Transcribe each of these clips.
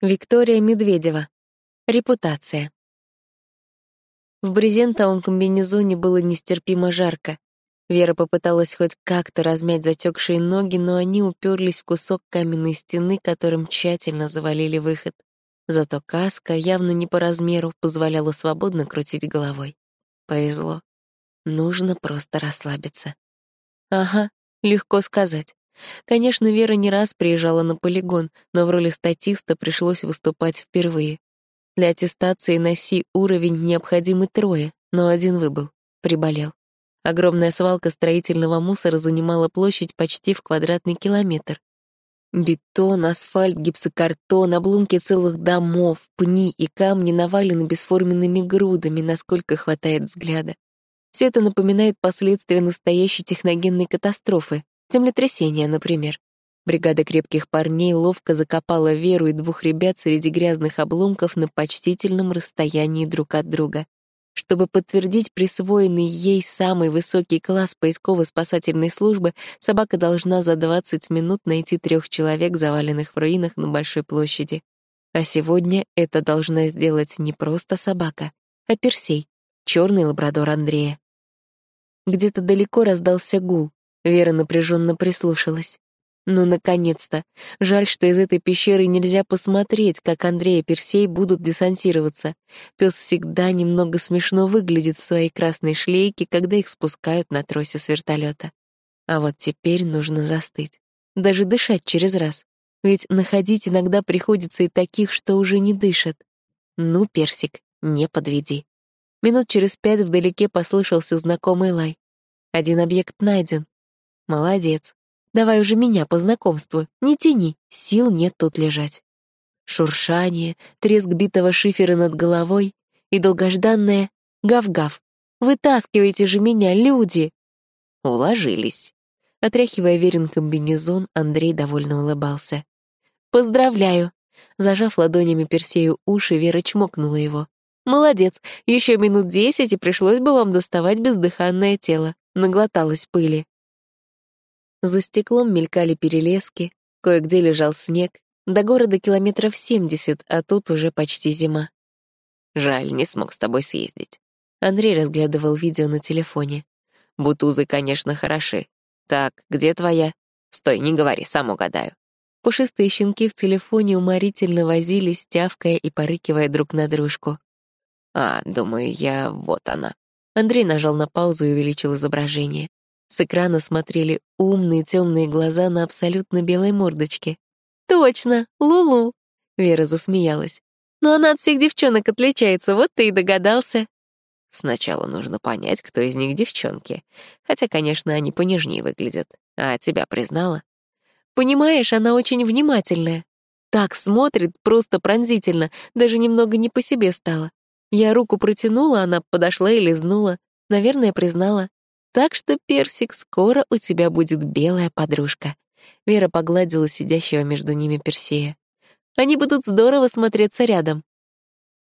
Виктория Медведева. Репутация. В брезентовом комбинезоне было нестерпимо жарко. Вера попыталась хоть как-то размять затекшие ноги, но они уперлись в кусок каменной стены, которым тщательно завалили выход. Зато каска, явно не по размеру, позволяла свободно крутить головой. Повезло. Нужно просто расслабиться. Ага, легко сказать. Конечно, Вера не раз приезжала на полигон, но в роли статиста пришлось выступать впервые. Для аттестации на Си уровень необходимы трое, но один выбыл, приболел. Огромная свалка строительного мусора занимала площадь почти в квадратный километр. Бетон, асфальт, гипсокартон, обломки целых домов, пни и камни навалены бесформенными грудами, насколько хватает взгляда. Все это напоминает последствия настоящей техногенной катастрофы, землетрясения, например. Бригада крепких парней ловко закопала Веру и двух ребят среди грязных обломков на почтительном расстоянии друг от друга. Чтобы подтвердить присвоенный ей самый высокий класс поисково-спасательной службы, собака должна за 20 минут найти трех человек, заваленных в руинах на Большой площади. А сегодня это должна сделать не просто собака, а Персей, черный лабрадор Андрея. Где-то далеко раздался гул. Вера напряженно прислушалась. Ну, наконец-то. Жаль, что из этой пещеры нельзя посмотреть, как Андрей и Персей будут десантироваться. Пес всегда немного смешно выглядит в своей красной шлейке, когда их спускают на тросе с вертолета. А вот теперь нужно застыть. Даже дышать через раз. Ведь находить иногда приходится и таких, что уже не дышат. Ну, Персик, не подведи. Минут через пять вдалеке послышался знакомый лай. Один объект найден. Молодец. Давай уже меня по знакомству. Не тяни, сил нет тут лежать. Шуршание, треск битого шифера над головой и долгожданное «гав-гав». «Вытаскивайте же меня, люди!» Уложились. Отряхивая верен комбинезон, Андрей довольно улыбался. «Поздравляю!» Зажав ладонями Персею уши, Вера чмокнула его. Молодец, еще минут десять, и пришлось бы вам доставать бездыханное тело. Наглоталась пыли. За стеклом мелькали перелески, кое-где лежал снег. До города километров семьдесят, а тут уже почти зима. Жаль, не смог с тобой съездить. Андрей разглядывал видео на телефоне. Бутузы, конечно, хороши. Так, где твоя? Стой, не говори, сам угадаю. Пушистые щенки в телефоне уморительно возились, тявкая и порыкивая друг на дружку. А, думаю, я... вот она. Андрей нажал на паузу и увеличил изображение. С экрана смотрели умные темные глаза на абсолютно белой мордочке. «Точно, Лулу!» — Вера засмеялась. «Но она от всех девчонок отличается, вот ты и догадался». Сначала нужно понять, кто из них девчонки. Хотя, конечно, они понежнее выглядят. А тебя признала? Понимаешь, она очень внимательная. Так смотрит, просто пронзительно, даже немного не по себе стало. Я руку протянула, она подошла и лизнула. Наверное, признала. Так что, Персик, скоро у тебя будет белая подружка. Вера погладила сидящего между ними Персея. Они будут здорово смотреться рядом.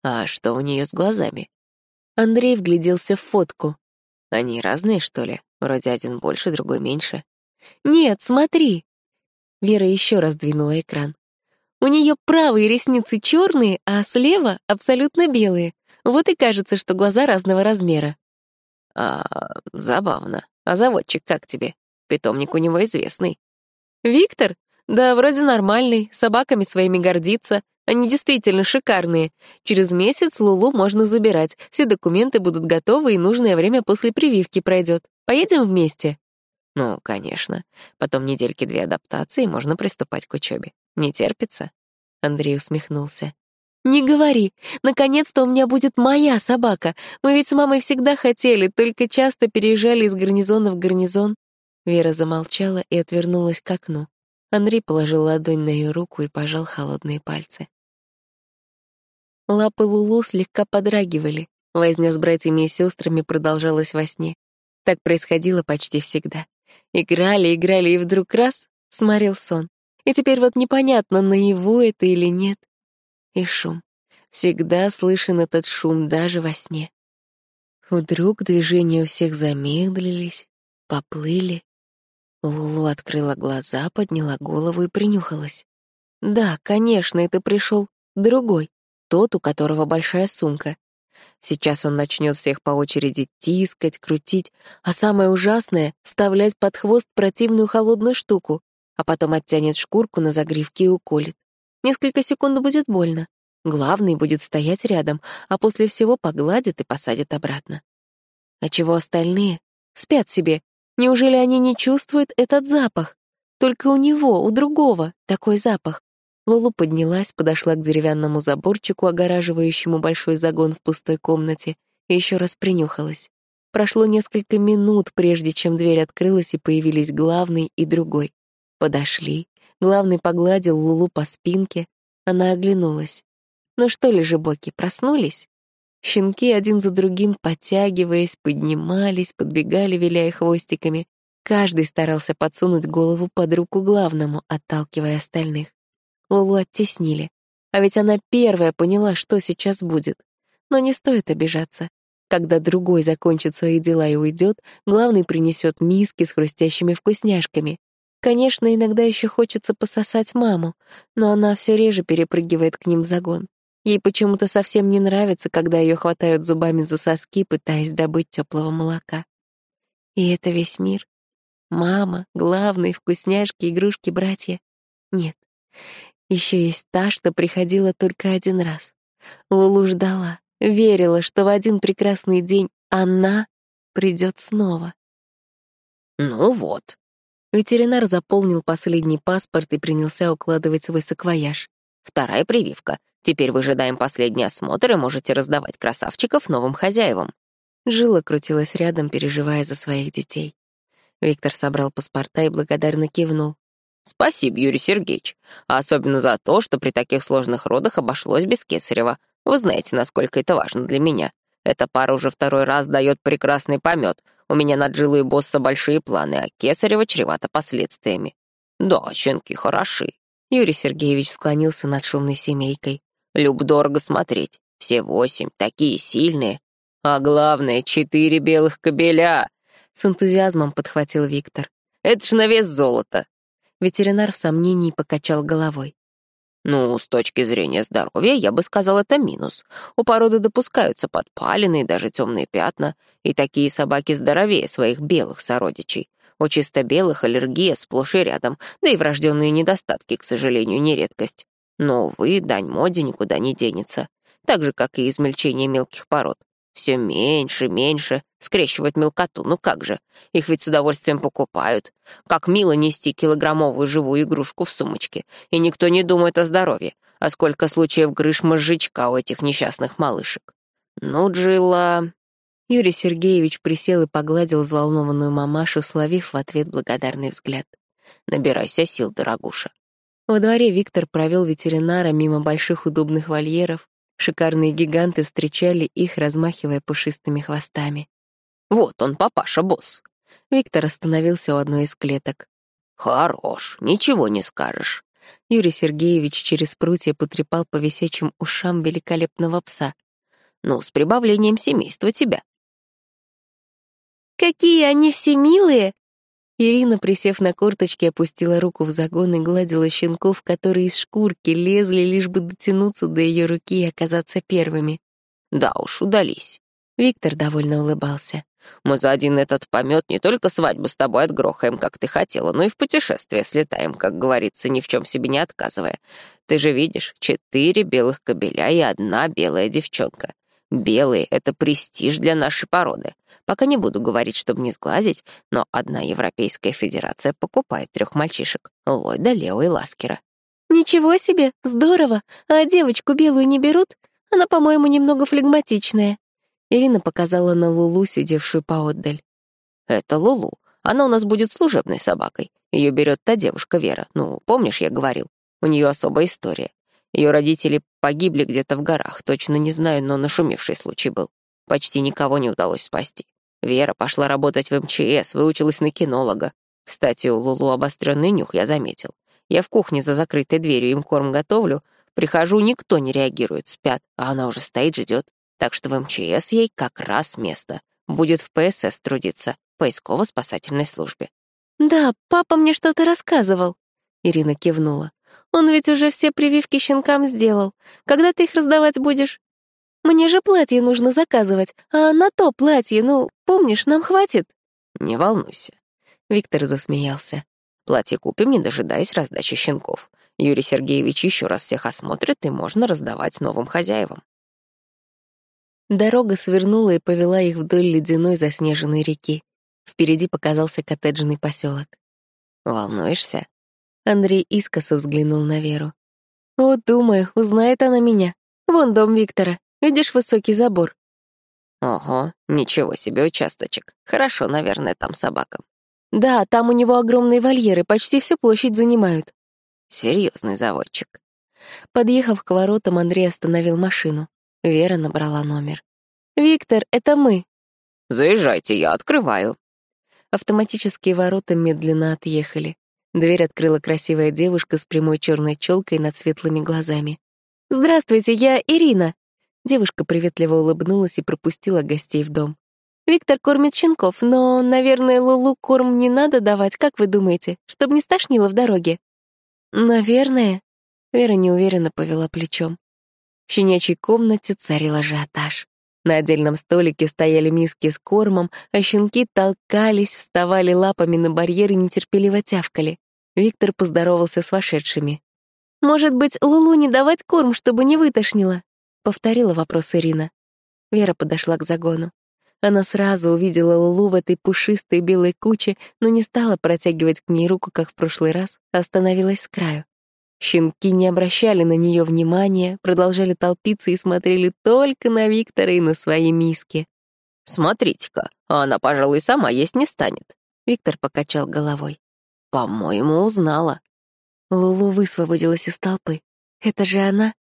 А что у нее с глазами? Андрей вгляделся в фотку. Они разные, что ли? Вроде один больше, другой меньше. Нет, смотри. Вера еще раз двинула экран. У нее правые ресницы черные, а слева абсолютно белые. Вот и кажется, что глаза разного размера. А, забавно. А заводчик как тебе? Питомник у него известный. Виктор? Да, вроде нормальный, собаками своими гордится. Они действительно шикарные. Через месяц Лулу можно забирать. Все документы будут готовы, и нужное время после прививки пройдет. Поедем вместе? Ну, конечно. Потом недельки две адаптации, можно приступать к учебе. Не терпится? Андрей усмехнулся. «Не говори. Наконец-то у меня будет моя собака. Мы ведь с мамой всегда хотели, только часто переезжали из гарнизона в гарнизон». Вера замолчала и отвернулась к окну. Андрей положил ладонь на ее руку и пожал холодные пальцы. Лапы Лулу слегка подрагивали. Возня с братьями и сестрами продолжалась во сне. Так происходило почти всегда. Играли, играли, и вдруг раз — сморил сон. И теперь вот непонятно, наяву это или нет и шум. Всегда слышен этот шум даже во сне. Вдруг движения у всех замедлились, поплыли. Лулу открыла глаза, подняла голову и принюхалась. Да, конечно, это пришел другой, тот, у которого большая сумка. Сейчас он начнет всех по очереди тискать, крутить, а самое ужасное — вставлять под хвост противную холодную штуку, а потом оттянет шкурку на загривке и уколет. Несколько секунд будет больно. Главный будет стоять рядом, а после всего погладит и посадит обратно. А чего остальные? Спят себе. Неужели они не чувствуют этот запах? Только у него, у другого, такой запах. Лолу поднялась, подошла к деревянному заборчику, огораживающему большой загон в пустой комнате, и еще раз принюхалась. Прошло несколько минут, прежде чем дверь открылась и появились главный и другой. Подошли. Главный погладил Лулу по спинке. Она оглянулась. «Ну что, лежебоки, проснулись?» Щенки один за другим, подтягиваясь, поднимались, подбегали, виляя хвостиками. Каждый старался подсунуть голову под руку главному, отталкивая остальных. Лулу оттеснили. А ведь она первая поняла, что сейчас будет. Но не стоит обижаться. Когда другой закончит свои дела и уйдет, главный принесет миски с хрустящими вкусняшками. Конечно, иногда еще хочется пососать маму, но она все реже перепрыгивает к ним в загон. Ей почему-то совсем не нравится, когда ее хватают зубами за соски, пытаясь добыть теплого молока. И это весь мир. Мама, главные, вкусняшки, игрушки, братья. Нет. Еще есть та, что приходила только один раз. Лулу ждала, верила, что в один прекрасный день она придет снова. «Ну вот». Ветеринар заполнил последний паспорт и принялся укладывать свой саквояж. «Вторая прививка. Теперь выжидаем последний осмотр и можете раздавать красавчиков новым хозяевам». Жила крутилась рядом, переживая за своих детей. Виктор собрал паспорта и благодарно кивнул. Спасибо, Юрий Сергеевич. А особенно за то, что при таких сложных родах обошлось без Кесарева. Вы знаете, насколько это важно для меня. Эта пара уже второй раз дает прекрасный помет. У меня над жилой босса большие планы, а Кесарева чревато последствиями. Да, щенки хороши. Юрий Сергеевич склонился над шумной семейкой. Люб дорого смотреть. Все восемь, такие сильные. А главное, четыре белых кобеля. С энтузиазмом подхватил Виктор. Это ж на вес золота. Ветеринар в сомнении покачал головой. Ну, с точки зрения здоровья, я бы сказал, это минус. У породы допускаются подпалины и даже темные пятна, и такие собаки здоровее своих белых сородичей. У чисто белых аллергия сплошь и рядом, да и врожденные недостатки, к сожалению, не редкость. Но, увы, дань моде никуда не денется. Так же, как и измельчение мелких пород. Все меньше, меньше. Скрещивать мелкоту, ну как же. Их ведь с удовольствием покупают. Как мило нести килограммовую живую игрушку в сумочке. И никто не думает о здоровье. А сколько случаев грыж мозжечка у этих несчастных малышек. Ну, Джилла... Юрий Сергеевич присел и погладил взволнованную мамашу, словив в ответ благодарный взгляд. «Набирайся сил, дорогуша». Во дворе Виктор провел ветеринара мимо больших удобных вольеров, Шикарные гиганты встречали их, размахивая пушистыми хвостами. «Вот он, папаша-босс!» Виктор остановился у одной из клеток. «Хорош, ничего не скажешь». Юрий Сергеевич через прутья потрепал по висячим ушам великолепного пса. «Ну, с прибавлением семейства тебя». «Какие они все милые!» Ирина, присев на корточки, опустила руку в загон и гладила щенков, которые из шкурки лезли, лишь бы дотянуться до ее руки и оказаться первыми. «Да уж, удались». Виктор довольно улыбался. «Мы за один этот помет не только свадьбу с тобой отгрохаем, как ты хотела, но и в путешествие слетаем, как говорится, ни в чем себе не отказывая. Ты же видишь, четыре белых кобеля и одна белая девчонка. Белые — это престиж для нашей породы. Пока не буду говорить, чтобы не сглазить, но одна Европейская Федерация покупает трех мальчишек — Ллойда, Лео и Ласкера. «Ничего себе, здорово! А девочку белую не берут? Она, по-моему, немного флегматичная». Ирина показала на Лулу, сидевшую поотдаль. «Это Лулу. Она у нас будет служебной собакой. Ее берет та девушка Вера. Ну, помнишь, я говорил? У нее особая история. Ее родители погибли где-то в горах, точно не знаю, но нашумевший случай был. Почти никого не удалось спасти. Вера пошла работать в МЧС, выучилась на кинолога. Кстати, у Лулу обостренный нюх, я заметил. Я в кухне за закрытой дверью им корм готовлю, прихожу, никто не реагирует, спят, а она уже стоит, ждет. Так что в МЧС ей как раз место. Будет в ПСС трудиться, поисково-спасательной службе. «Да, папа мне что-то рассказывал», — Ирина кивнула. Он ведь уже все прививки щенкам сделал. Когда ты их раздавать будешь? Мне же платье нужно заказывать, а на то платье, ну, помнишь, нам хватит. Не волнуйся. Виктор засмеялся. Платье купим, не дожидаясь раздачи щенков. Юрий Сергеевич еще раз всех осмотрит, и можно раздавать новым хозяевам. Дорога свернула и повела их вдоль ледяной заснеженной реки. Впереди показался коттеджный поселок. «Волнуешься?» Андрей искоса взглянул на Веру. «О, думаю, узнает она меня. Вон дом Виктора. Видишь высокий забор?» «Ого, ничего себе участочек. Хорошо, наверное, там собакам». «Да, там у него огромные вольеры, почти всю площадь занимают». Серьезный заводчик. Подъехав к воротам, Андрей остановил машину. Вера набрала номер. «Виктор, это мы». «Заезжайте, я открываю». Автоматические ворота медленно отъехали. Дверь открыла красивая девушка с прямой черной челкой над светлыми глазами. «Здравствуйте, я Ирина». Девушка приветливо улыбнулась и пропустила гостей в дом. «Виктор кормит щенков, но, наверное, Лулу корм не надо давать, как вы думаете, чтобы не стошнило в дороге?» «Наверное», — Вера неуверенно повела плечом. В щенячьей комнате царил ажиотаж. На отдельном столике стояли миски с кормом, а щенки толкались, вставали лапами на барьер и нетерпеливо тявкали. Виктор поздоровался с вошедшими. «Может быть, Лулу не давать корм, чтобы не вытошнило?» — повторила вопрос Ирина. Вера подошла к загону. Она сразу увидела Лулу в этой пушистой белой куче, но не стала протягивать к ней руку, как в прошлый раз, а остановилась с краю. Щенки не обращали на нее внимания, продолжали толпиться и смотрели только на Виктора и на свои миски. «Смотрите-ка, она, пожалуй, сама есть не станет», — Виктор покачал головой. «По-моему, узнала». Лулу высвободилась из толпы. «Это же она?»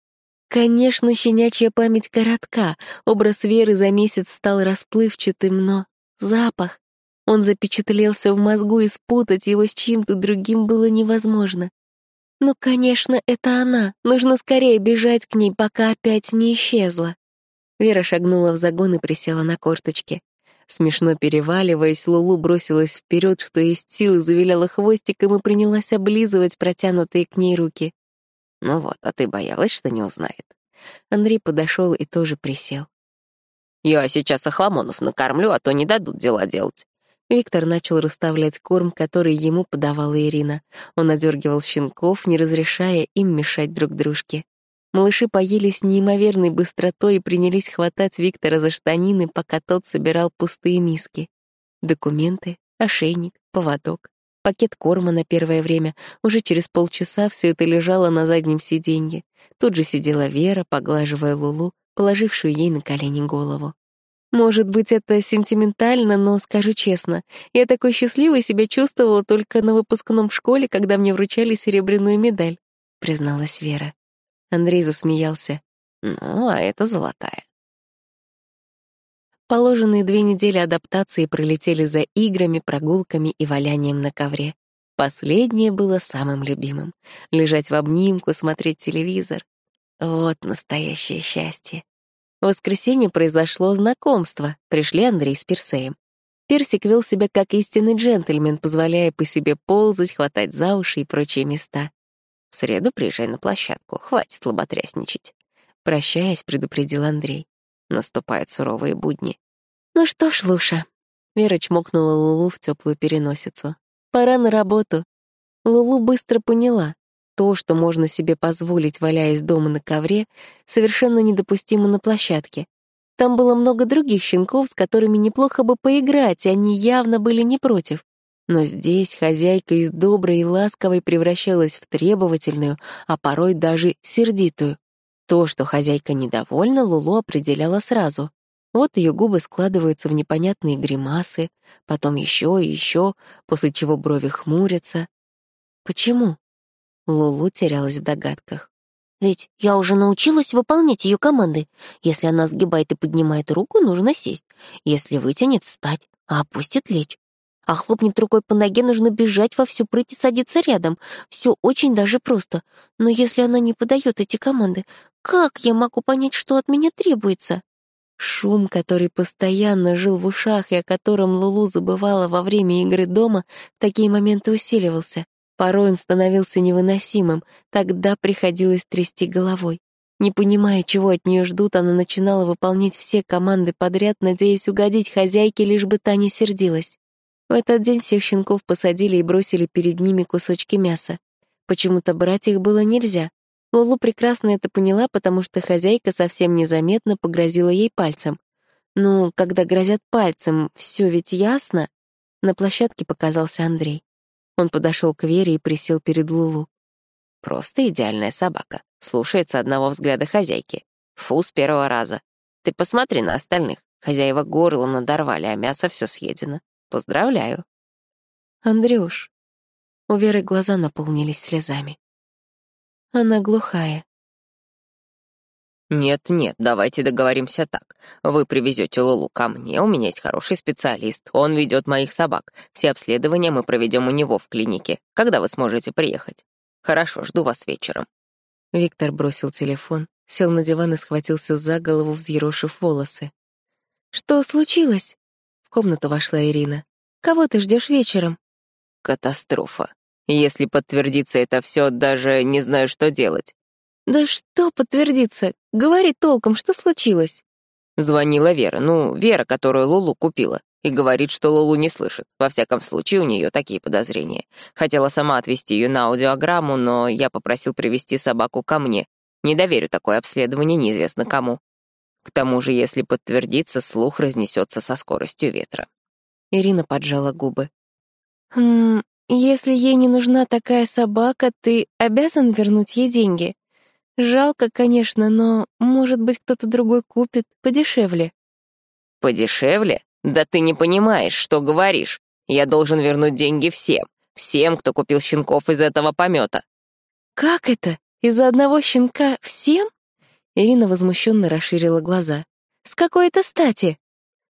Конечно, щенячья память коротка, образ Веры за месяц стал расплывчатым, но запах. Он запечатлелся в мозгу, и спутать его с чьим-то другим было невозможно. Ну, конечно, это она. Нужно скорее бежать к ней, пока опять не исчезла. Вера шагнула в загон и присела на корточки. Смешно переваливаясь, Лулу бросилась вперед, что есть силы, завиляла хвостиком и принялась облизывать протянутые к ней руки. Ну вот, а ты боялась, что не узнает. Андрей подошел и тоже присел. Я сейчас охламонов накормлю, а то не дадут дела делать. Виктор начал расставлять корм, который ему подавала Ирина. Он одергивал щенков, не разрешая им мешать друг дружке. Малыши поели с неимоверной быстротой и принялись хватать Виктора за штанины, пока тот собирал пустые миски. Документы, ошейник, поводок, пакет корма на первое время. Уже через полчаса все это лежало на заднем сиденье. Тут же сидела Вера, поглаживая Лулу, положившую ей на колени голову. Может быть, это сентиментально, но скажу честно, я такой счастливой себя чувствовала только на выпускном в школе, когда мне вручали серебряную медаль, призналась Вера. Андрей засмеялся. Ну, а это золотая. Положенные две недели адаптации пролетели за играми, прогулками и валянием на ковре. Последнее было самым любимым. Лежать в обнимку, смотреть телевизор. Вот настоящее счастье. В воскресенье произошло знакомство, пришли Андрей с Персеем. Персик вел себя как истинный джентльмен, позволяя по себе ползать, хватать за уши и прочие места. «В среду приезжай на площадку, хватит лоботрясничать». Прощаясь, предупредил Андрей. Наступают суровые будни. «Ну что ж, Луша». Вера чмокнула Лулу в теплую переносицу. «Пора на работу». Лулу быстро поняла. То, что можно себе позволить, валяясь дома на ковре, совершенно недопустимо на площадке. Там было много других щенков, с которыми неплохо бы поиграть, и они явно были не против. Но здесь хозяйка из доброй и ласковой превращалась в требовательную, а порой даже сердитую. То, что хозяйка недовольна, Лулу определяла сразу. Вот ее губы складываются в непонятные гримасы, потом еще и еще, после чего брови хмурятся. Почему? Лулу терялась в догадках. «Ведь я уже научилась выполнять ее команды. Если она сгибает и поднимает руку, нужно сесть. Если вытянет — встать, а опустит — лечь. А хлопнет рукой по ноге, нужно бежать во всю прыть и садиться рядом. Все очень даже просто. Но если она не подает эти команды, как я могу понять, что от меня требуется?» Шум, который постоянно жил в ушах и о котором Лулу забывала во время игры дома, в такие моменты усиливался. Порой он становился невыносимым, тогда приходилось трясти головой. Не понимая, чего от нее ждут, она начинала выполнять все команды подряд, надеясь угодить хозяйке, лишь бы та не сердилась. В этот день всех щенков посадили и бросили перед ними кусочки мяса. Почему-то брать их было нельзя. Лолу прекрасно это поняла, потому что хозяйка совсем незаметно погрозила ей пальцем. Ну, когда грозят пальцем, все ведь ясно. На площадке показался Андрей. Он подошел к Вере и присел перед Лулу. Просто идеальная собака. Слушается одного взгляда хозяйки. Фу, с первого раза. Ты посмотри на остальных. Хозяева горло надорвали, а мясо все съедено. Поздравляю. Андрюш. У Веры глаза наполнились слезами. Она глухая. «Нет-нет, давайте договоримся так. Вы привезете Лулу ко мне, у меня есть хороший специалист. Он ведет моих собак. Все обследования мы проведем у него в клинике. Когда вы сможете приехать? Хорошо, жду вас вечером». Виктор бросил телефон, сел на диван и схватился за голову, взъерошив волосы. «Что случилось?» Комнату вошла Ирина. «Кого ты ждешь вечером?» «Катастрофа. Если подтвердится это все, даже не знаю, что делать. «Да что подтвердится? Говори толком, что случилось?» Звонила Вера, ну, Вера, которую Лулу купила, и говорит, что Лулу не слышит. Во всяком случае, у нее такие подозрения. Хотела сама отвезти ее на аудиограмму, но я попросил привести собаку ко мне. Не доверю такое обследование неизвестно кому. К тому же, если подтвердится, слух разнесется со скоростью ветра. Ирина поджала губы. «Хм, если ей не нужна такая собака, ты обязан вернуть ей деньги?» Жалко, конечно, но, может быть, кто-то другой купит подешевле. Подешевле? Да ты не понимаешь, что говоришь. Я должен вернуть деньги всем. Всем, кто купил щенков из этого помета. Как это? Из-за одного щенка всем? Ирина возмущенно расширила глаза. С какой это стати?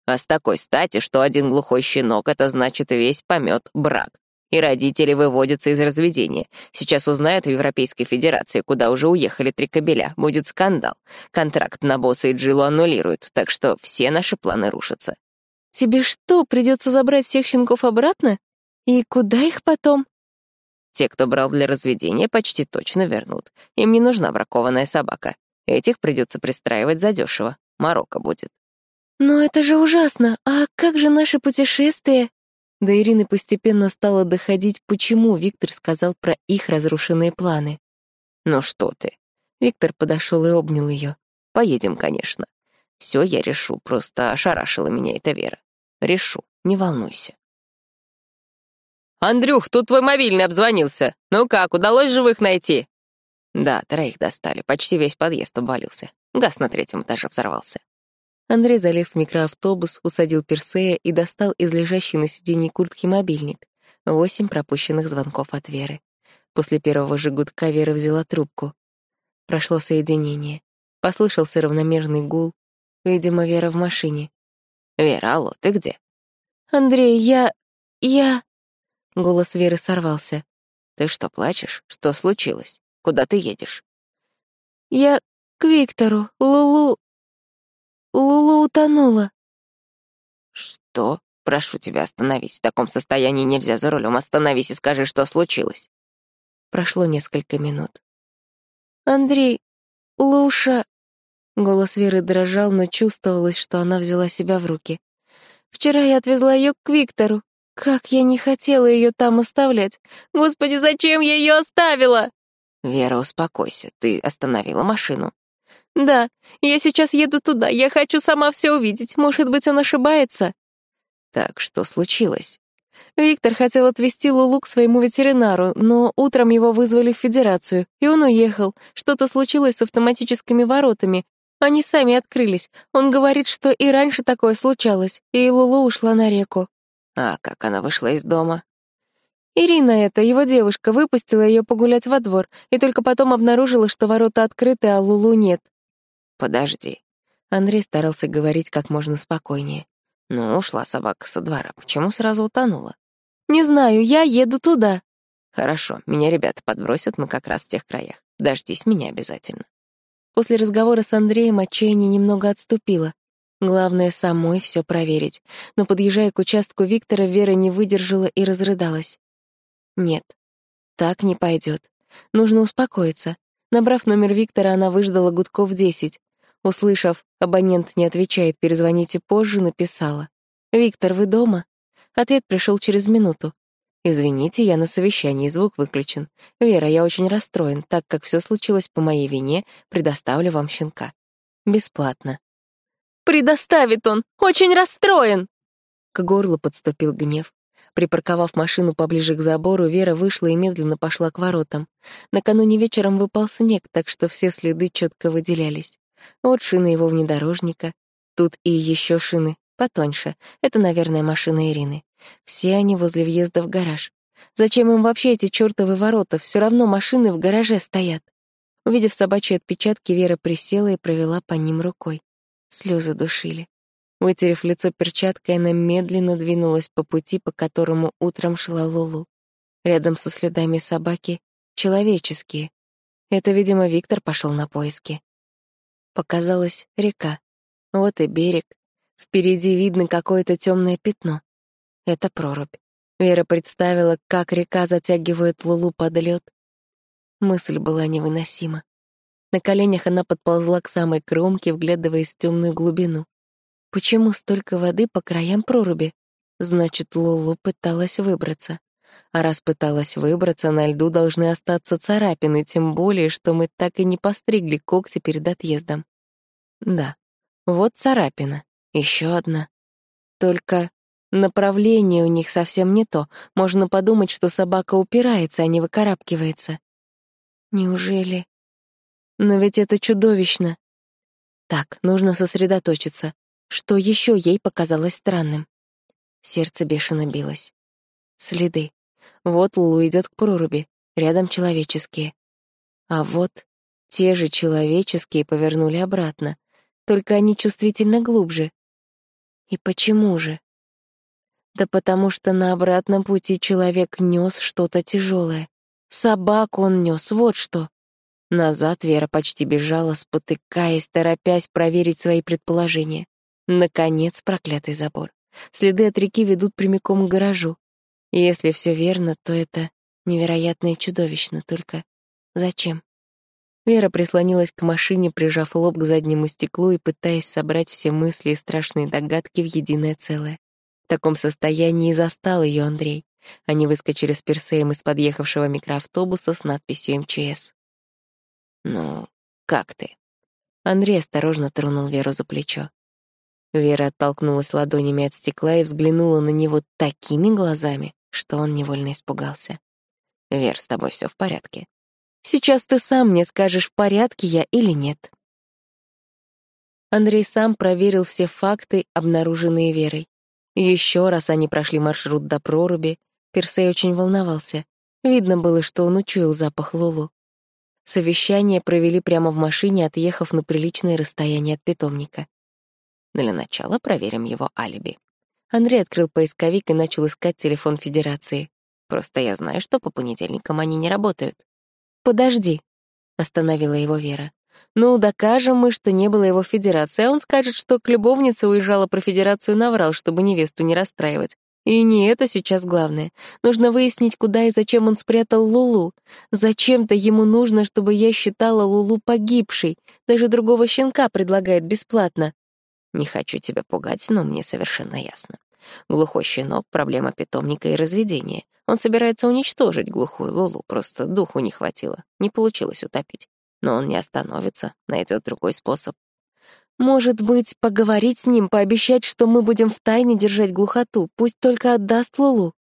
А с такой стати, что один глухой щенок — это значит весь помет брак и родители выводятся из разведения. Сейчас узнают в Европейской Федерации, куда уже уехали три кобеля. Будет скандал. Контракт на босса и Джилу аннулируют, так что все наши планы рушатся. Тебе что, придется забрать всех щенков обратно? И куда их потом? Те, кто брал для разведения, почти точно вернут. Им не нужна бракованная собака. Этих придется пристраивать задешево. Марокко будет. Но это же ужасно. А как же наше путешествие? До Ирины постепенно стало доходить, почему Виктор сказал про их разрушенные планы. «Ну что ты?» Виктор подошел и обнял ее. «Поедем, конечно. Все я решу, просто ошарашила меня эта Вера. Решу, не волнуйся». «Андрюх, тут твой мобильный обзвонился. Ну как, удалось живых найти?» «Да, троих достали, почти весь подъезд обвалился. Газ на третьем этаже взорвался». Андрей залез в микроавтобус, усадил Персея и достал из лежащей на сиденье куртки мобильник. Восемь пропущенных звонков от Веры. После первого же гудка Вера взяла трубку. Прошло соединение. Послышался равномерный гул. Видимо, Вера в машине. «Вера, алло, ты где?» «Андрей, я... я...» Голос Веры сорвался. «Ты что, плачешь? Что случилось? Куда ты едешь?» «Я к Виктору. Лулу Лула утонула. Что? Прошу тебя, остановись. В таком состоянии нельзя за рулем. Остановись и скажи, что случилось. Прошло несколько минут. Андрей, Луша... Голос Веры дрожал, но чувствовалось, что она взяла себя в руки. Вчера я отвезла ее к Виктору. Как я не хотела ее там оставлять. Господи, зачем я ее оставила? Вера, успокойся. Ты остановила машину. «Да, я сейчас еду туда, я хочу сама все увидеть. Может быть, он ошибается?» «Так, что случилось?» Виктор хотел отвезти Лулу к своему ветеринару, но утром его вызвали в Федерацию, и он уехал. Что-то случилось с автоматическими воротами. Они сами открылись. Он говорит, что и раньше такое случалось, и Лулу ушла на реку. А как она вышла из дома? Ирина эта, его девушка, выпустила ее погулять во двор, и только потом обнаружила, что ворота открыты, а Лулу нет. «Подожди». Андрей старался говорить как можно спокойнее. «Ну, ушла собака со двора. Почему сразу утонула?» «Не знаю, я еду туда». «Хорошо, меня ребята подбросят, мы как раз в тех краях. Дождись меня обязательно». После разговора с Андреем отчаяние немного отступило. Главное, самой все проверить. Но, подъезжая к участку Виктора, Вера не выдержала и разрыдалась. Нет, Так не пойдет. Нужно успокоиться. Набрав номер Виктора, она выждала гудков десять. Услышав, абонент не отвечает, перезвоните позже, написала. «Виктор, вы дома?» Ответ пришел через минуту. «Извините, я на совещании, звук выключен. Вера, я очень расстроен, так как все случилось по моей вине, предоставлю вам щенка. Бесплатно». «Предоставит он! Очень расстроен!» К горлу подступил гнев. Припарковав машину поближе к забору, Вера вышла и медленно пошла к воротам. Накануне вечером выпал снег, так что все следы четко выделялись. Вот шины его внедорожника. Тут и еще шины, потоньше. Это, наверное, машина Ирины. Все они возле въезда в гараж. Зачем им вообще эти чертовы ворота? Все равно машины в гараже стоят. Увидев собачьи отпечатки, Вера присела и провела по ним рукой. Слезы душили. Вытерев лицо перчаткой, она медленно двинулась по пути, по которому утром шла Лулу. Рядом со следами собаки — человеческие. Это, видимо, Виктор пошел на поиски. Показалась река. Вот и берег. Впереди видно какое-то темное пятно. Это прорубь. Вера представила, как река затягивает Лулу под лед. Мысль была невыносима. На коленях она подползла к самой кромке, вглядываясь в темную глубину. Почему столько воды по краям проруби? Значит, Лулу пыталась выбраться. А раз пыталась выбраться, на льду должны остаться царапины, тем более, что мы так и не постригли когти перед отъездом. Да, вот царапина, еще одна. Только направление у них совсем не то. Можно подумать, что собака упирается, а не выкарабкивается. Неужели? Но ведь это чудовищно. Так, нужно сосредоточиться. Что еще ей показалось странным? Сердце бешено билось. Следы. Вот Лулу идет к проруби, рядом человеческие. А вот те же человеческие повернули обратно, только они чувствительно глубже. И почему же? Да потому что на обратном пути человек нес что-то тяжелое. Собаку он нес, вот что. Назад Вера почти бежала, спотыкаясь, торопясь проверить свои предположения. Наконец, проклятый забор. Следы от реки ведут прямиком к гаражу. И если все верно, то это невероятно и чудовищно. Только зачем? Вера прислонилась к машине, прижав лоб к заднему стеклу и пытаясь собрать все мысли и страшные догадки в единое целое. В таком состоянии и застал ее Андрей. Они выскочили с Персеем из подъехавшего микроавтобуса с надписью МЧС. «Ну, как ты?» Андрей осторожно тронул Веру за плечо. Вера оттолкнулась ладонями от стекла и взглянула на него такими глазами, что он невольно испугался. «Вер, с тобой все в порядке?» «Сейчас ты сам мне скажешь, в порядке я или нет». Андрей сам проверил все факты, обнаруженные Верой. Еще раз они прошли маршрут до проруби. Персей очень волновался. Видно было, что он учуял запах Лулу. Совещание провели прямо в машине, отъехав на приличное расстояние от питомника. Для начала проверим его алиби. Андрей открыл поисковик и начал искать телефон Федерации. Просто я знаю, что по понедельникам они не работают. «Подожди», — остановила его Вера. «Ну, докажем мы, что не было его Федерации, а он скажет, что к любовнице уезжала про Федерацию наврал, чтобы невесту не расстраивать. И не это сейчас главное. Нужно выяснить, куда и зачем он спрятал Лулу. Зачем-то ему нужно, чтобы я считала Лулу погибшей. Даже другого щенка предлагает бесплатно. Не хочу тебя пугать, но мне совершенно ясно. Глухой щенок — проблема питомника и разведения. Он собирается уничтожить глухую Лулу, просто духу не хватило, не получилось утопить. Но он не остановится, найдет другой способ. Может быть, поговорить с ним, пообещать, что мы будем в тайне держать глухоту, пусть только отдаст Лулу.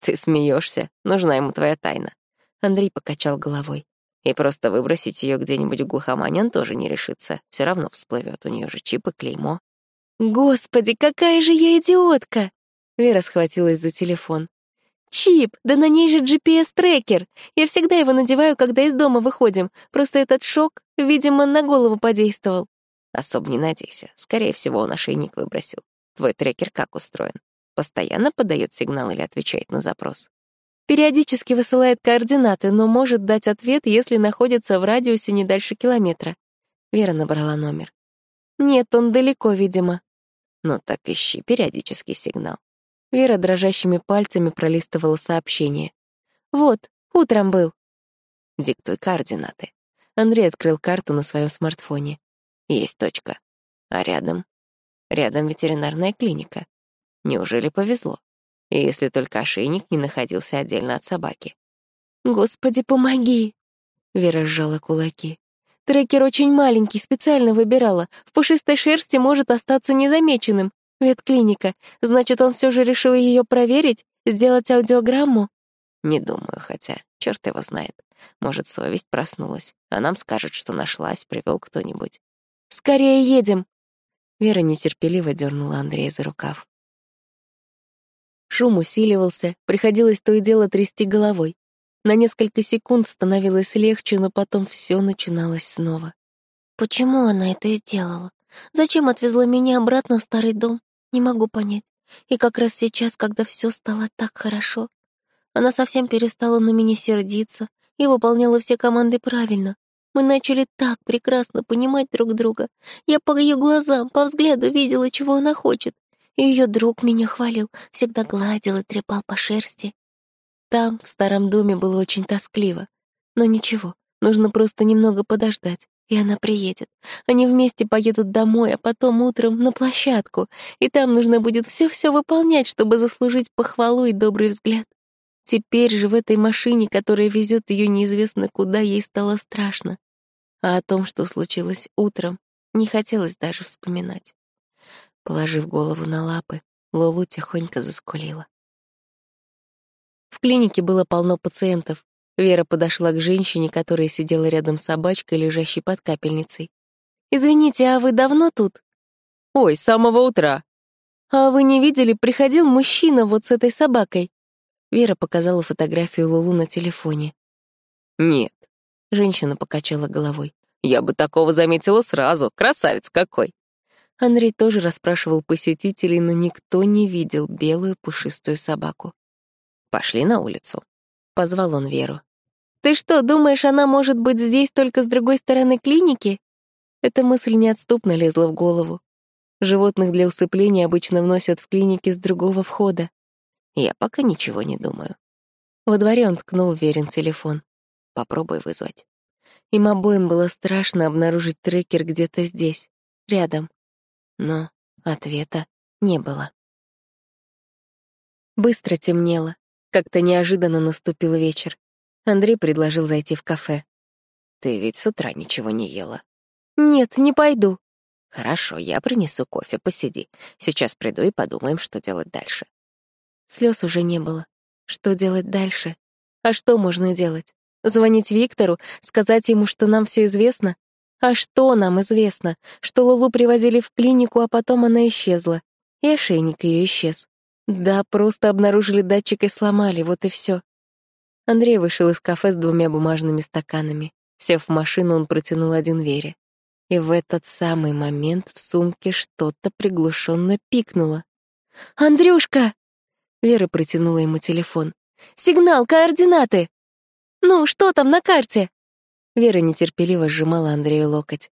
Ты смеешься, нужна ему твоя тайна. Андрей покачал головой. И просто выбросить ее где-нибудь в глухомане он тоже не решится. Все равно всплывет, у нее же чип и клеймо. «Господи, какая же я идиотка!» Вера схватилась за телефон. «Чип, да на ней же GPS-трекер. Я всегда его надеваю, когда из дома выходим. Просто этот шок, видимо, на голову подействовал». Особо не надейся. Скорее всего, он ошейник выбросил. Твой трекер как устроен? Постоянно подает сигнал или отвечает на запрос? Периодически высылает координаты, но может дать ответ, если находится в радиусе не дальше километра. Вера набрала номер. Нет, он далеко, видимо. Ну так ищи периодический сигнал. Вера дрожащими пальцами пролистывала сообщение. Вот, Утром был. Диктуй координаты. Андрей открыл карту на своем смартфоне. Есть точка. А рядом? Рядом ветеринарная клиника. Неужели повезло? Если только ошейник не находился отдельно от собаки. «Господи, помоги!» Вера сжала кулаки. Трекер очень маленький, специально выбирала. В пушистой шерсти может остаться незамеченным. Ветклиника. Значит, он все же решил ее проверить? Сделать аудиограмму? Не думаю, хотя, черт его знает. Может, совесть проснулась, а нам скажет, что нашлась, привел кто-нибудь. «Скорее едем!» Вера нетерпеливо дернула Андрея за рукав. Шум усиливался, приходилось то и дело трясти головой. На несколько секунд становилось легче, но потом все начиналось снова. Почему она это сделала? Зачем отвезла меня обратно в старый дом? Не могу понять. И как раз сейчас, когда все стало так хорошо. Она совсем перестала на меня сердиться и выполняла все команды правильно. Мы начали так прекрасно понимать друг друга. Я по ее глазам, по взгляду видела, чего она хочет. И ее друг меня хвалил, всегда гладил и трепал по шерсти. Там, в старом доме, было очень тоскливо. Но ничего, нужно просто немного подождать, и она приедет. Они вместе поедут домой, а потом утром на площадку, и там нужно будет все-все выполнять, чтобы заслужить похвалу и добрый взгляд. Теперь же в этой машине, которая везет ее неизвестно куда, ей стало страшно. А о том, что случилось утром, не хотелось даже вспоминать. Положив голову на лапы, Лолу тихонько заскулила. В клинике было полно пациентов. Вера подошла к женщине, которая сидела рядом с собачкой, лежащей под капельницей. «Извините, а вы давно тут?» «Ой, с самого утра». «А вы не видели, приходил мужчина вот с этой собакой?» Вера показала фотографию Лулу на телефоне. «Нет», — женщина покачала головой. «Я бы такого заметила сразу. Красавец какой!» Андрей тоже расспрашивал посетителей, но никто не видел белую пушистую собаку. «Пошли на улицу», — позвал он Веру. «Ты что, думаешь, она может быть здесь только с другой стороны клиники?» Эта мысль неотступно лезла в голову. Животных для усыпления обычно вносят в клиники с другого входа. Я пока ничего не думаю. Во дворе он ткнул Верин телефон. Попробуй вызвать. Им обоим было страшно обнаружить трекер где-то здесь, рядом. Но ответа не было. Быстро темнело. Как-то неожиданно наступил вечер. Андрей предложил зайти в кафе. «Ты ведь с утра ничего не ела». «Нет, не пойду». «Хорошо, я принесу кофе, посиди. Сейчас приду и подумаем, что делать дальше». Слез уже не было. Что делать дальше? А что можно делать? Звонить Виктору, сказать ему, что нам все известно? А что нам известно? Что Лулу привозили в клинику, а потом она исчезла. И ошейник ее исчез. Да, просто обнаружили датчик и сломали, вот и все. Андрей вышел из кафе с двумя бумажными стаканами. Сев в машину, он протянул один Вере. И в этот самый момент в сумке что-то приглушенно пикнуло. «Андрюшка!» Вера протянула ему телефон. «Сигнал, координаты!» «Ну, что там на карте?» Вера нетерпеливо сжимала Андрею локоть.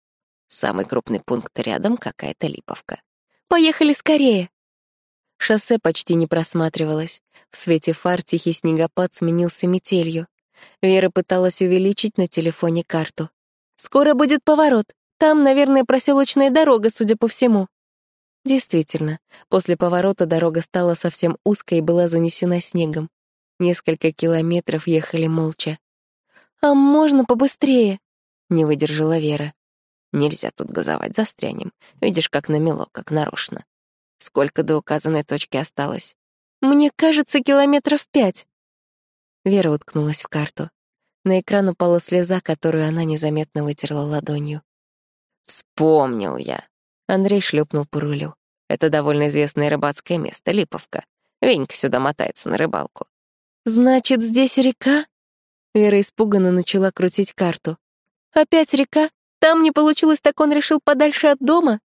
«Самый крупный пункт рядом — какая-то липовка». «Поехали скорее!» Шоссе почти не просматривалось. В свете фар тихий снегопад сменился метелью. Вера пыталась увеличить на телефоне карту. «Скоро будет поворот. Там, наверное, проселочная дорога, судя по всему». Действительно, после поворота дорога стала совсем узкой и была занесена снегом. Несколько километров ехали молча. «А можно побыстрее?» — не выдержала Вера. «Нельзя тут газовать, застрянем. Видишь, как намело, как нарочно. Сколько до указанной точки осталось? Мне кажется, километров пять. Вера уткнулась в карту. На экран упала слеза, которую она незаметно вытерла ладонью. «Вспомнил я!» Андрей шлепнул по рулю. «Это довольно известное рыбацкое место, Липовка. Венька сюда мотается на рыбалку». «Значит, здесь река?» Вера испуганно начала крутить карту. «Опять река? Там не получилось, так он решил подальше от дома?»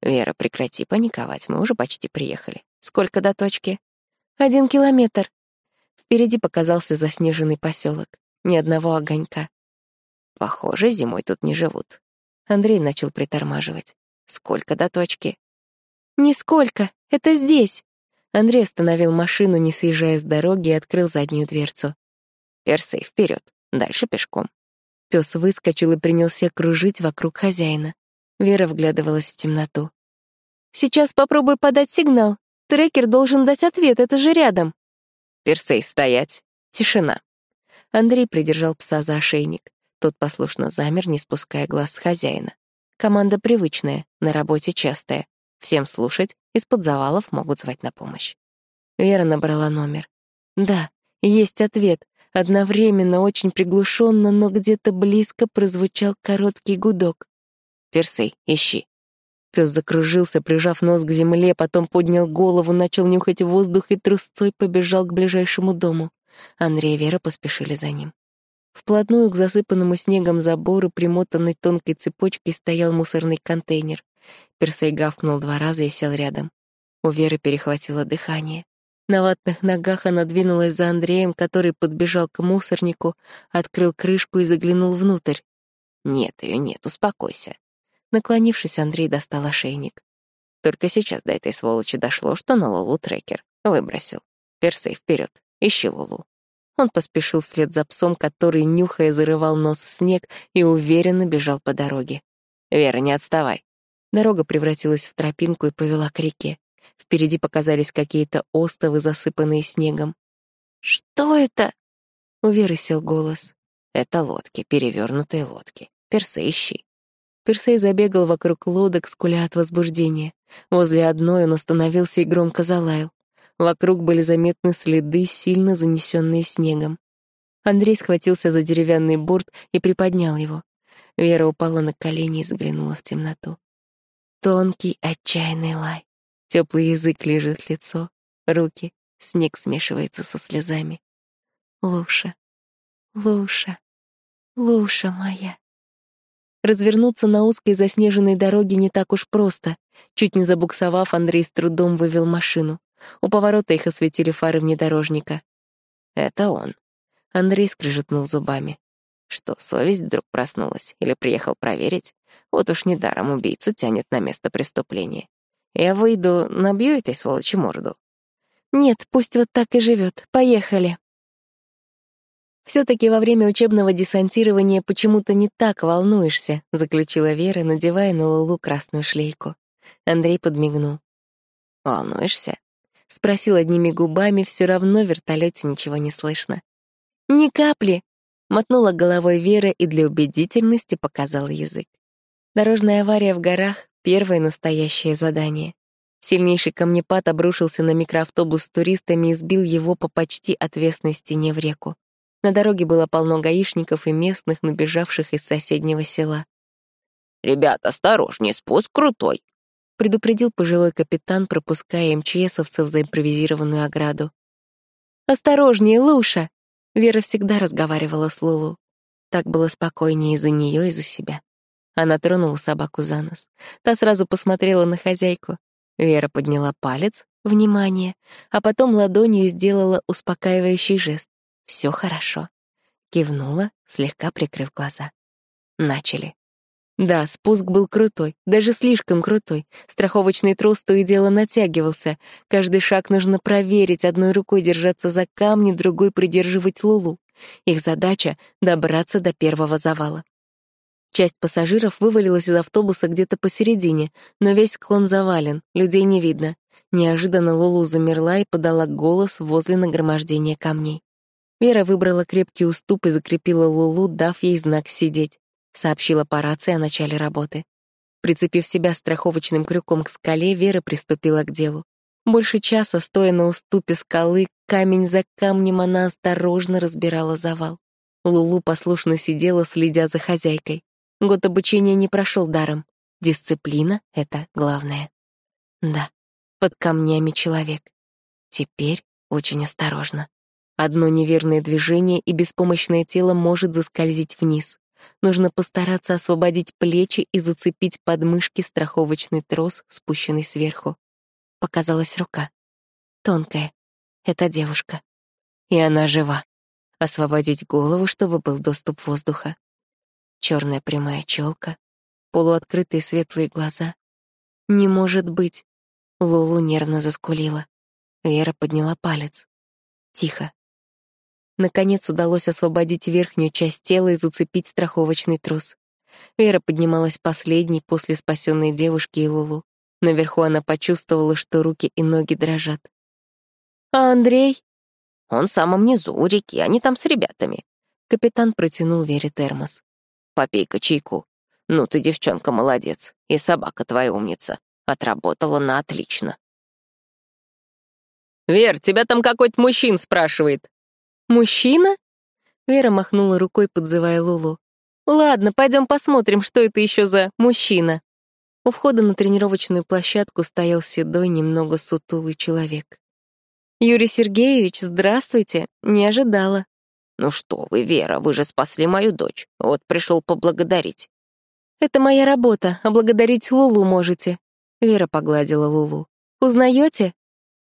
«Вера, прекрати паниковать, мы уже почти приехали. Сколько до точки?» «Один километр». Впереди показался заснеженный поселок. Ни одного огонька. «Похоже, зимой тут не живут». Андрей начал притормаживать. «Сколько до точки?» «Нисколько. Это здесь». Андрей остановил машину, не съезжая с дороги, и открыл заднюю дверцу. Персей, вперед, дальше пешком. Пес выскочил и принялся кружить вокруг хозяина. Вера вглядывалась в темноту. «Сейчас попробуй подать сигнал. Трекер должен дать ответ, это же рядом». Персей, стоять. Тишина. Андрей придержал пса за ошейник. Тот послушно замер, не спуская глаз с хозяина. Команда привычная, на работе частая. Всем слушать, из-под завалов могут звать на помощь. Вера набрала номер. Да, есть ответ. Одновременно, очень приглушенно, но где-то близко прозвучал короткий гудок. «Персей, ищи». Пес закружился, прижав нос к земле, потом поднял голову, начал нюхать воздух и трусцой побежал к ближайшему дому. Андрей и Вера поспешили за ним. Вплотную к засыпанному снегом забору, примотанной тонкой цепочкой, стоял мусорный контейнер. Персей гавкнул два раза и сел рядом. У Веры перехватило дыхание. На ватных ногах она двинулась за Андреем, который подбежал к мусорнику, открыл крышку и заглянул внутрь. «Нет ее нет, успокойся». Наклонившись, Андрей достал ошейник. Только сейчас до этой сволочи дошло, что на Лулу трекер. Выбросил. Персей, вперед, ищи Лулу. Он поспешил вслед за псом, который, нюхая, зарывал нос в снег и уверенно бежал по дороге. «Вера, не отставай». Дорога превратилась в тропинку и повела к реке. Впереди показались какие-то остовы, засыпанные снегом. «Что это?» У Веры сел голос. «Это лодки, перевернутые лодки. Персей, ищи». Персей забегал вокруг лодок, скуля от возбуждения. Возле одной он остановился и громко залаял. Вокруг были заметны следы, сильно занесенные снегом. Андрей схватился за деревянный борт и приподнял его. Вера упала на колени и заглянула в темноту. Тонкий, отчаянный лай. Теплый язык лежит лицо, руки, снег смешивается со слезами. Луша, Луша, Луша моя. Развернуться на узкой заснеженной дороге не так уж просто. Чуть не забуксовав, Андрей с трудом вывел машину. У поворота их осветили фары внедорожника. «Это он». Андрей скрежетнул зубами. Что, совесть вдруг проснулась? Или приехал проверить? Вот уж недаром убийцу тянет на место преступления. Я выйду, набью этой сволочи морду. Нет, пусть вот так и живет. Поехали. Все-таки во время учебного десантирования почему-то не так волнуешься, заключила Вера, надевая на Лулу красную шлейку. Андрей подмигнул. Волнуешься? Спросил одними губами, все равно в вертолете ничего не слышно. Ни капли, мотнула головой Вера и для убедительности показала язык. Дорожная авария в горах Первое настоящее задание. Сильнейший камнепад обрушился на микроавтобус с туристами и сбил его по почти отвесной стене в реку. На дороге было полно гаишников и местных, набежавших из соседнего села. «Ребят, осторожнее, спуск крутой!» — предупредил пожилой капитан, пропуская МЧСовцев за импровизированную ограду. «Осторожнее, Луша!» Вера всегда разговаривала с Лулу. Так было спокойнее и за нее, и за себя. Она тронула собаку за нос. Та сразу посмотрела на хозяйку. Вера подняла палец, внимание, а потом ладонью сделала успокаивающий жест. Все хорошо. Кивнула, слегка прикрыв глаза. Начали. Да, спуск был крутой, даже слишком крутой. Страховочный трос то и дело натягивался. Каждый шаг нужно проверить, одной рукой держаться за камни, другой придерживать Лулу. Их задача — добраться до первого завала. Часть пассажиров вывалилась из автобуса где-то посередине, но весь склон завален, людей не видно. Неожиданно Лулу замерла и подала голос возле нагромождения камней. Вера выбрала крепкий уступ и закрепила Лулу, дав ей знак «сидеть». Сообщила по рации о начале работы. Прицепив себя страховочным крюком к скале, Вера приступила к делу. Больше часа, стоя на уступе скалы, камень за камнем она осторожно разбирала завал. Лулу послушно сидела, следя за хозяйкой. Год обучения не прошел даром. Дисциплина — это главное. Да, под камнями человек. Теперь очень осторожно. Одно неверное движение, и беспомощное тело может заскользить вниз. Нужно постараться освободить плечи и зацепить подмышки страховочный трос, спущенный сверху. Показалась рука. Тонкая. Это девушка. И она жива. Освободить голову, чтобы был доступ воздуха черная прямая челка, полуоткрытые светлые глаза. «Не может быть!» Лулу нервно заскулила. Вера подняла палец. Тихо. Наконец удалось освободить верхнюю часть тела и зацепить страховочный трос. Вера поднималась последней после спасенной девушки и Лулу. Наверху она почувствовала, что руки и ноги дрожат. «А Андрей?» «Он в самом низу, у реки, они там с ребятами». Капитан протянул Вере термос. «Попей-ка чайку. Ну ты, девчонка, молодец. И собака твоя умница. Отработала на отлично». «Вер, тебя там какой-то мужчин спрашивает». «Мужчина?» Вера махнула рукой, подзывая Лулу. «Ладно, пойдем посмотрим, что это еще за мужчина». У входа на тренировочную площадку стоял седой, немного сутулый человек. «Юрий Сергеевич, здравствуйте. Не ожидала». «Ну что вы, Вера, вы же спасли мою дочь. Вот пришел поблагодарить». «Это моя работа, а благодарить Лулу можете». Вера погладила Лулу. «Узнаете?»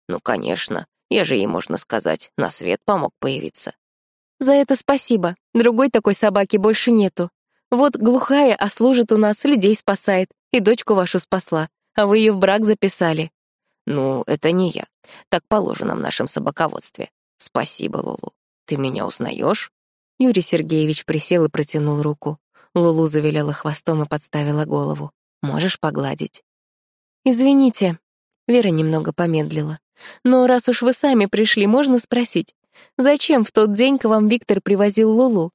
«Ну, конечно. Я же ей, можно сказать, на свет помог появиться». «За это спасибо. Другой такой собаки больше нету. Вот глухая, а служит у нас, людей спасает, и дочку вашу спасла, а вы ее в брак записали». «Ну, это не я. Так положено в нашем собаководстве. Спасибо, Лулу. Ты меня узнаешь? Юрий Сергеевич присел и протянул руку. Лулу завиляла хвостом и подставила голову. «Можешь погладить?» «Извините», — Вера немного помедлила. «Но раз уж вы сами пришли, можно спросить, зачем в тот день к вам Виктор привозил Лулу?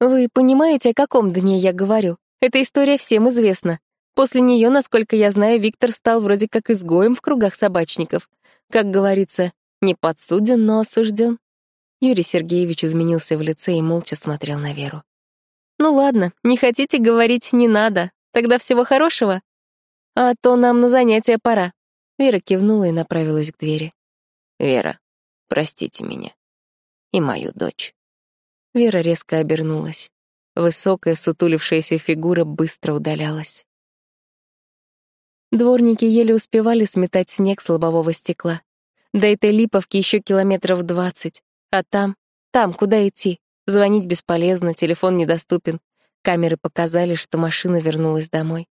Вы понимаете, о каком дне я говорю? Эта история всем известна. После нее, насколько я знаю, Виктор стал вроде как изгоем в кругах собачников. Как говорится, не подсуден, но осужден. Юрий Сергеевич изменился в лице и молча смотрел на Веру. «Ну ладно, не хотите говорить, не надо. Тогда всего хорошего. А то нам на занятия пора». Вера кивнула и направилась к двери. «Вера, простите меня. И мою дочь». Вера резко обернулась. Высокая, сутулившаяся фигура быстро удалялась. Дворники еле успевали сметать снег с лобового стекла. До этой липовки еще километров двадцать. А там, там, куда идти? Звонить бесполезно, телефон недоступен. Камеры показали, что машина вернулась домой.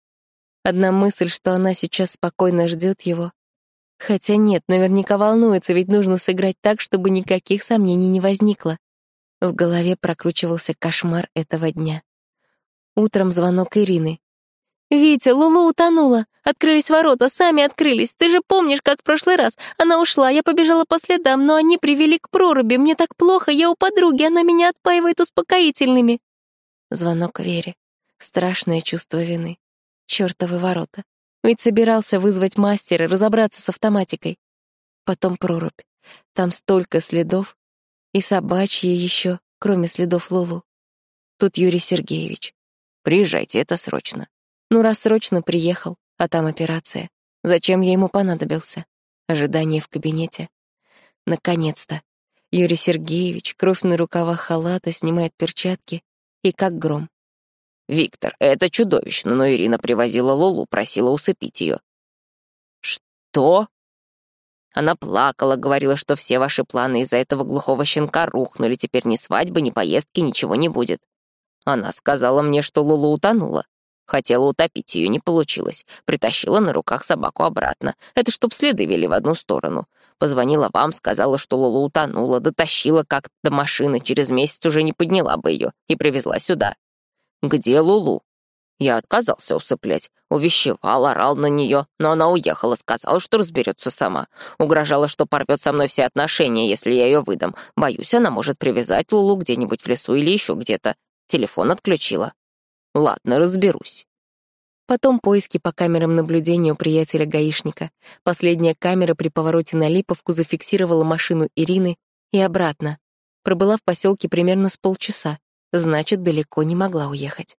Одна мысль, что она сейчас спокойно ждет его. Хотя нет, наверняка волнуется, ведь нужно сыграть так, чтобы никаких сомнений не возникло. В голове прокручивался кошмар этого дня. Утром звонок Ирины. «Витя, Лулу утонула. Открылись ворота, сами открылись. Ты же помнишь, как в прошлый раз. Она ушла, я побежала по следам, но они привели к проруби. Мне так плохо, я у подруги, она меня отпаивает успокоительными». Звонок Вере. Страшное чувство вины. Чёртовы ворота. Ведь собирался вызвать мастера, разобраться с автоматикой. Потом прорубь. Там столько следов. И собачьи еще, кроме следов Лулу. Тут Юрий Сергеевич. «Приезжайте, это срочно». Ну, раз срочно приехал, а там операция. Зачем я ему понадобился? Ожидание в кабинете. Наконец-то. Юрий Сергеевич, кровь на рукавах халата, снимает перчатки и как гром. «Виктор, это чудовищно, но Ирина привозила Лолу, просила усыпить ее». «Что?» Она плакала, говорила, что все ваши планы из-за этого глухого щенка рухнули, теперь ни свадьбы, ни поездки, ничего не будет. Она сказала мне, что Лула утонула. Хотела утопить ее, не получилось. Притащила на руках собаку обратно. Это чтоб следы вели в одну сторону. Позвонила вам, сказала, что Лола утонула, дотащила как-то до машины, через месяц уже не подняла бы ее и привезла сюда. Где Лулу? Я отказался усыплять. Увещевал, орал на нее, но она уехала, сказала, что разберется сама. Угрожала, что порвет со мной все отношения, если я ее выдам. Боюсь, она может привязать Лулу где-нибудь в лесу или еще где-то. Телефон отключила. Ладно, разберусь. Потом поиски по камерам наблюдения у приятеля-гаишника. Последняя камера при повороте на Липовку зафиксировала машину Ирины и обратно. Пробыла в поселке примерно с полчаса, значит, далеко не могла уехать.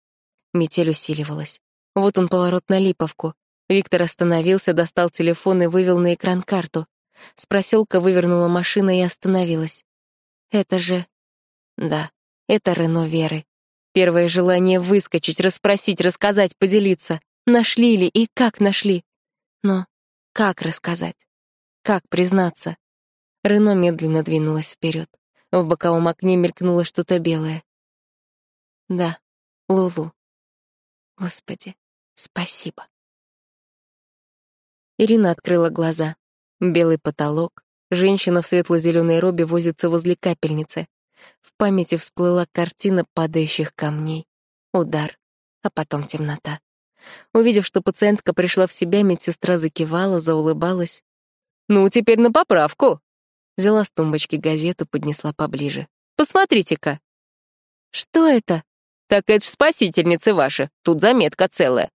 Метель усиливалась. Вот он поворот на Липовку. Виктор остановился, достал телефон и вывел на экран карту. С проселка вывернула машина и остановилась. Это же... Да, это Рено Веры. Первое желание выскочить, расспросить, рассказать, поделиться. Нашли ли и как нашли? Но как рассказать? Как признаться? Рено медленно двинулась вперед. В боковом окне мелькнуло что-то белое. Да, Лулу. Господи, спасибо. Ирина открыла глаза. Белый потолок. Женщина в светло-зеленой робе возится возле капельницы. В памяти всплыла картина падающих камней. Удар, а потом темнота. Увидев, что пациентка пришла в себя, медсестра закивала, заулыбалась. «Ну, теперь на поправку!» Взяла с тумбочки газету, поднесла поближе. «Посмотрите-ка!» «Что это?» «Так это ж спасительницы ваши, тут заметка целая.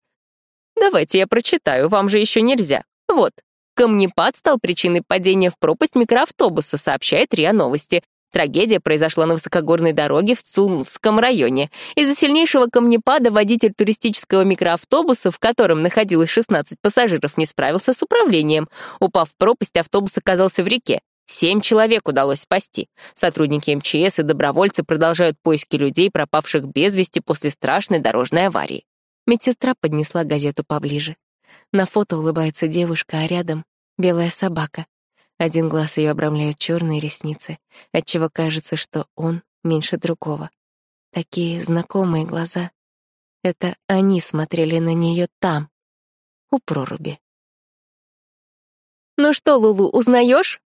Давайте я прочитаю, вам же еще нельзя. Вот. Камнепад стал причиной падения в пропасть микроавтобуса, сообщает РИА Новости. Трагедия произошла на высокогорной дороге в Цунском районе. Из-за сильнейшего камнепада водитель туристического микроавтобуса, в котором находилось 16 пассажиров, не справился с управлением. Упав в пропасть, автобус оказался в реке. Семь человек удалось спасти. Сотрудники МЧС и добровольцы продолжают поиски людей, пропавших без вести после страшной дорожной аварии. Медсестра поднесла газету поближе. На фото улыбается девушка, а рядом — белая собака. Один глаз ее обрамляют черные ресницы, отчего кажется, что он меньше другого. Такие знакомые глаза. Это они смотрели на нее там, у проруби. «Ну что, Лулу, узнаешь?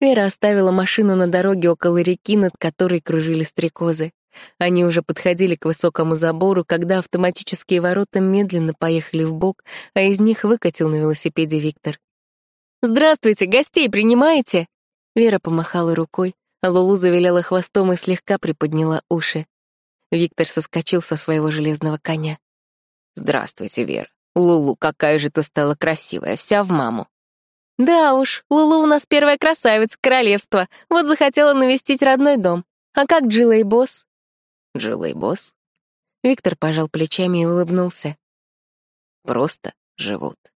Вера оставила машину на дороге около реки, над которой кружили стрекозы. Они уже подходили к высокому забору, когда автоматические ворота медленно поехали в бок, а из них выкатил на велосипеде Виктор. «Здравствуйте, гостей принимаете?» Вера помахала рукой, а Лулу завиляла хвостом и слегка приподняла уши. Виктор соскочил со своего железного коня. «Здравствуйте, Вера. Лулу, какая же ты стала красивая, вся в маму». «Да уж, Лулу у нас первая красавица королевства. Вот захотела навестить родной дом. А как Джилла и босс?» «Джилла и босс?» Виктор пожал плечами и улыбнулся. «Просто живут».